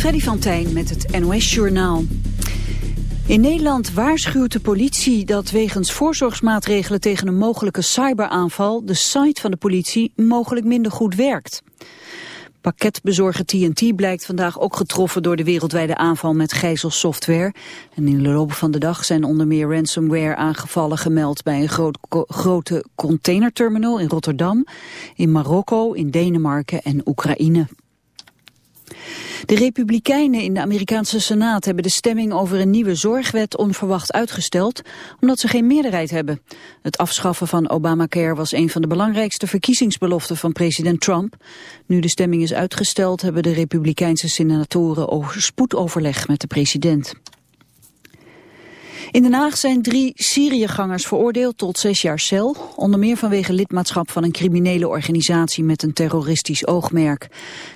Freddy van Tijn met het NOS-journaal. In Nederland waarschuwt de politie dat wegens voorzorgsmaatregelen tegen een mogelijke cyberaanval de site van de politie mogelijk minder goed werkt. Pakketbezorger TNT blijkt vandaag ook getroffen door de wereldwijde aanval met gijzelsoftware. En in de loop van de dag zijn onder meer ransomware aangevallen gemeld bij een groot, grote containerterminal in Rotterdam, in Marokko, in Denemarken en Oekraïne. De Republikeinen in de Amerikaanse Senaat hebben de stemming over een nieuwe zorgwet onverwacht uitgesteld, omdat ze geen meerderheid hebben. Het afschaffen van Obamacare was een van de belangrijkste verkiezingsbeloften van president Trump. Nu de stemming is uitgesteld, hebben de Republikeinse senatoren over spoedoverleg met de president. In Den Haag zijn drie Syriëgangers veroordeeld tot zes jaar cel, onder meer vanwege lidmaatschap van een criminele organisatie met een terroristisch oogmerk.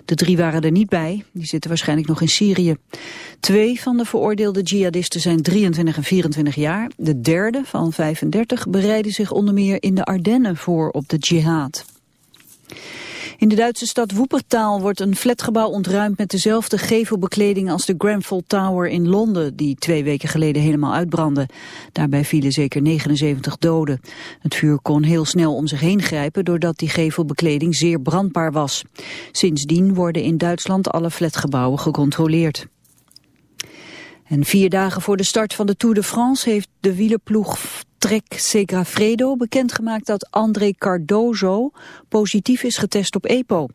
De drie waren er niet bij, die zitten waarschijnlijk nog in Syrië. Twee van de veroordeelde jihadisten zijn 23 en 24 jaar. De derde, van 35, bereidde zich onder meer in de Ardennen voor op de jihad. In de Duitse stad Woepertaal wordt een flatgebouw ontruimd met dezelfde gevelbekleding als de Grenfell Tower in Londen, die twee weken geleden helemaal uitbrandde. Daarbij vielen zeker 79 doden. Het vuur kon heel snel om zich heen grijpen doordat die gevelbekleding zeer brandbaar was. Sindsdien worden in Duitsland alle flatgebouwen gecontroleerd. En vier dagen voor de start van de Tour de France heeft de wielerploeg Trek Segafredo bekendgemaakt dat André Cardozo positief is getest op EPO.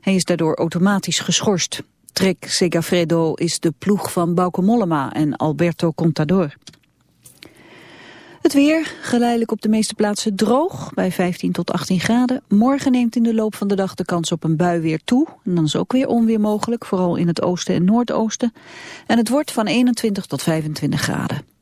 Hij is daardoor automatisch geschorst. Trek Segafredo is de ploeg van Bauke Mollema en Alberto Contador. Het weer, geleidelijk op de meeste plaatsen droog, bij 15 tot 18 graden. Morgen neemt in de loop van de dag de kans op een bui weer toe. En dan is ook weer onweer mogelijk, vooral in het oosten en noordoosten. En het wordt van 21 tot 25 graden.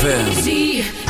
ZFM.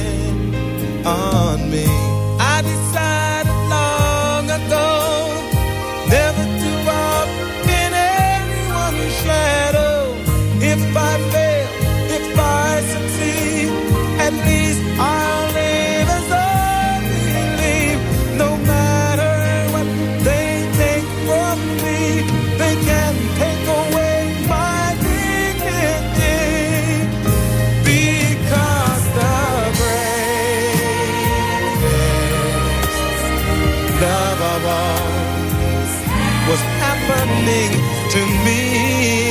on me. to me.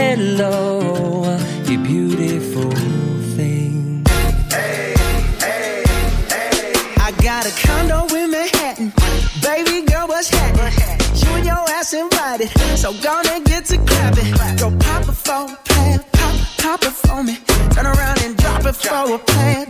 hello, you beautiful thing. Hey, hey, hey. I got a condo in Manhattan. Baby girl, what's happening? You and your ass invited, so gonna get to clapping. Go pop it for a plan, pop, pop it for me. Turn around and drop it for a plan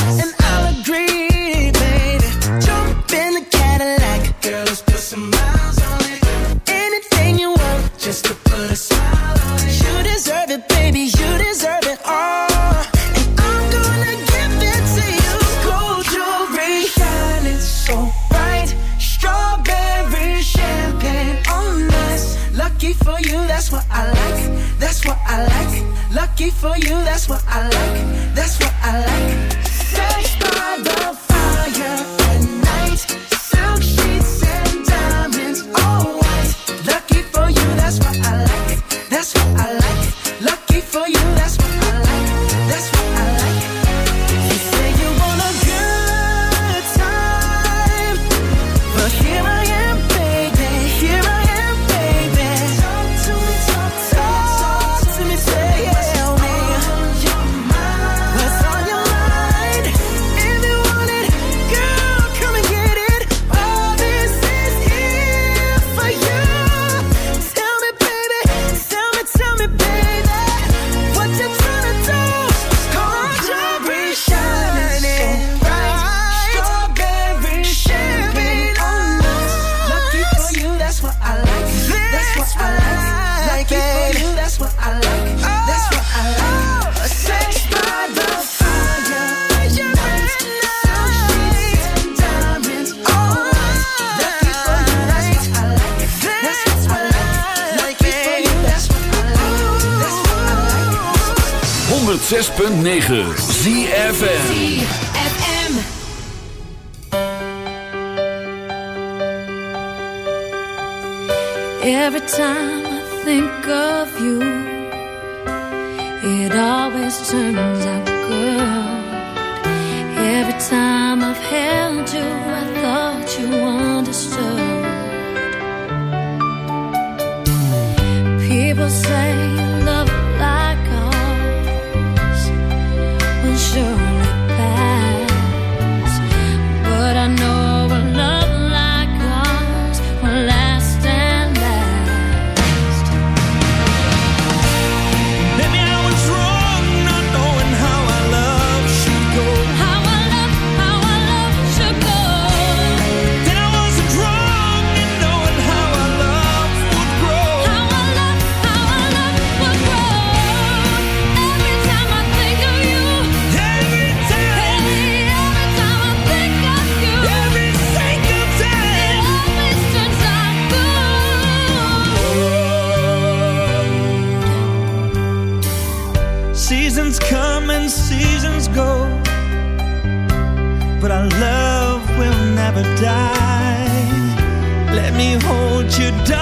It always turns out good. Every time I've held you, I thought you understood. People say love like ours, well, sure. you die.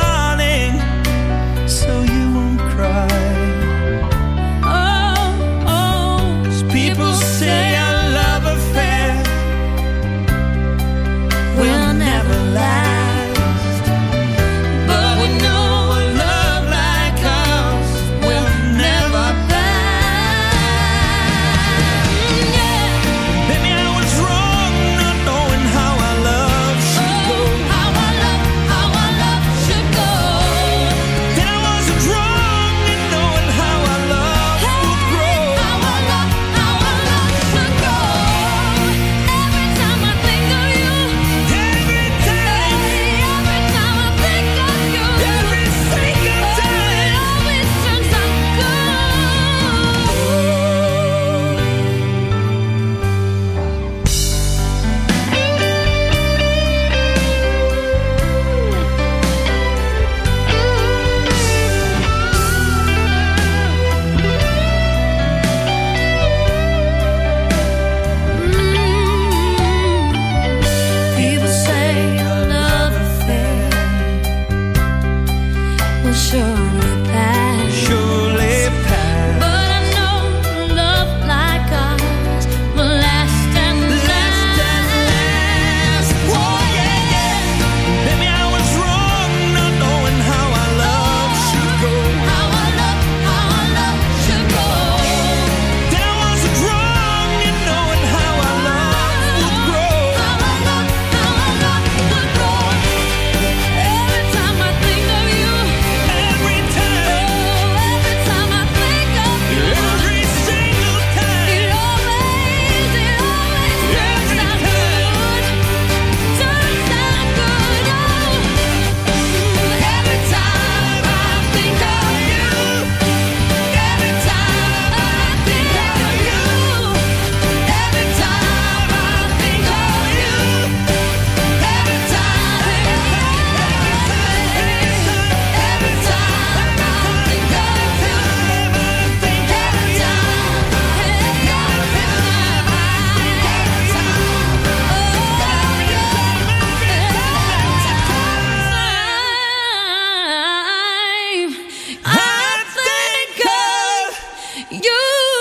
you.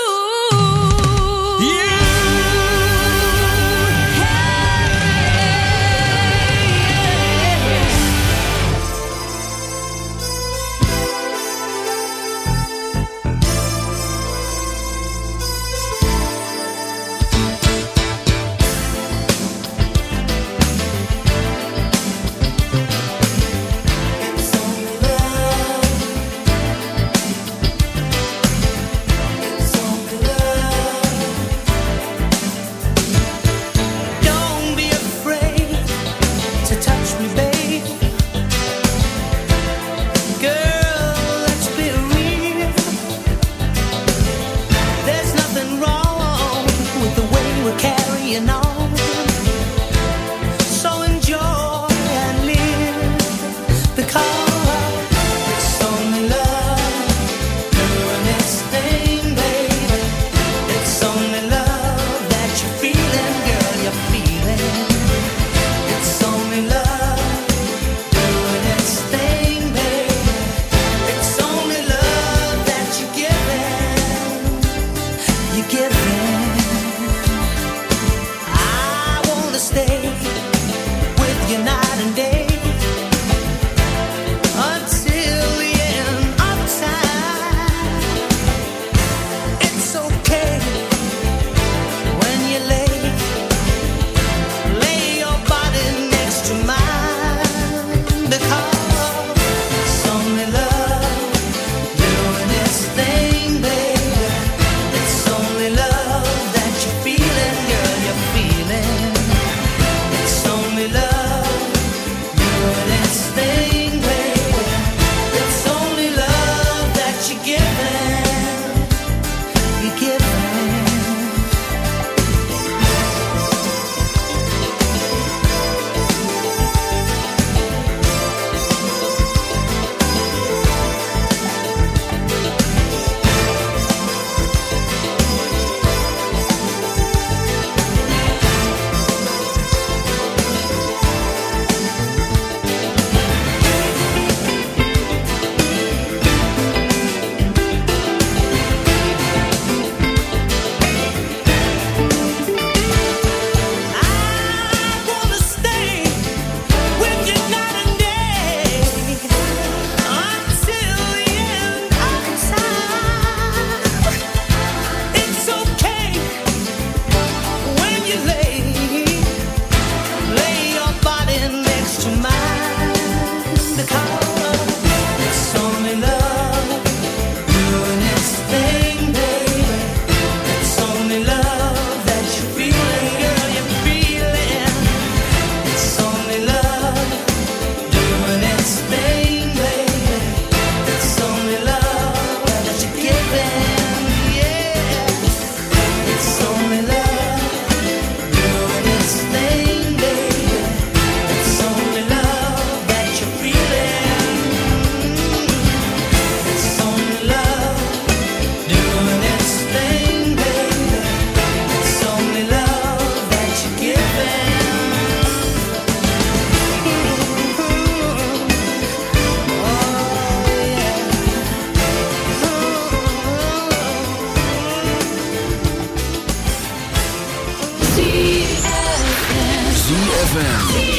ZFM.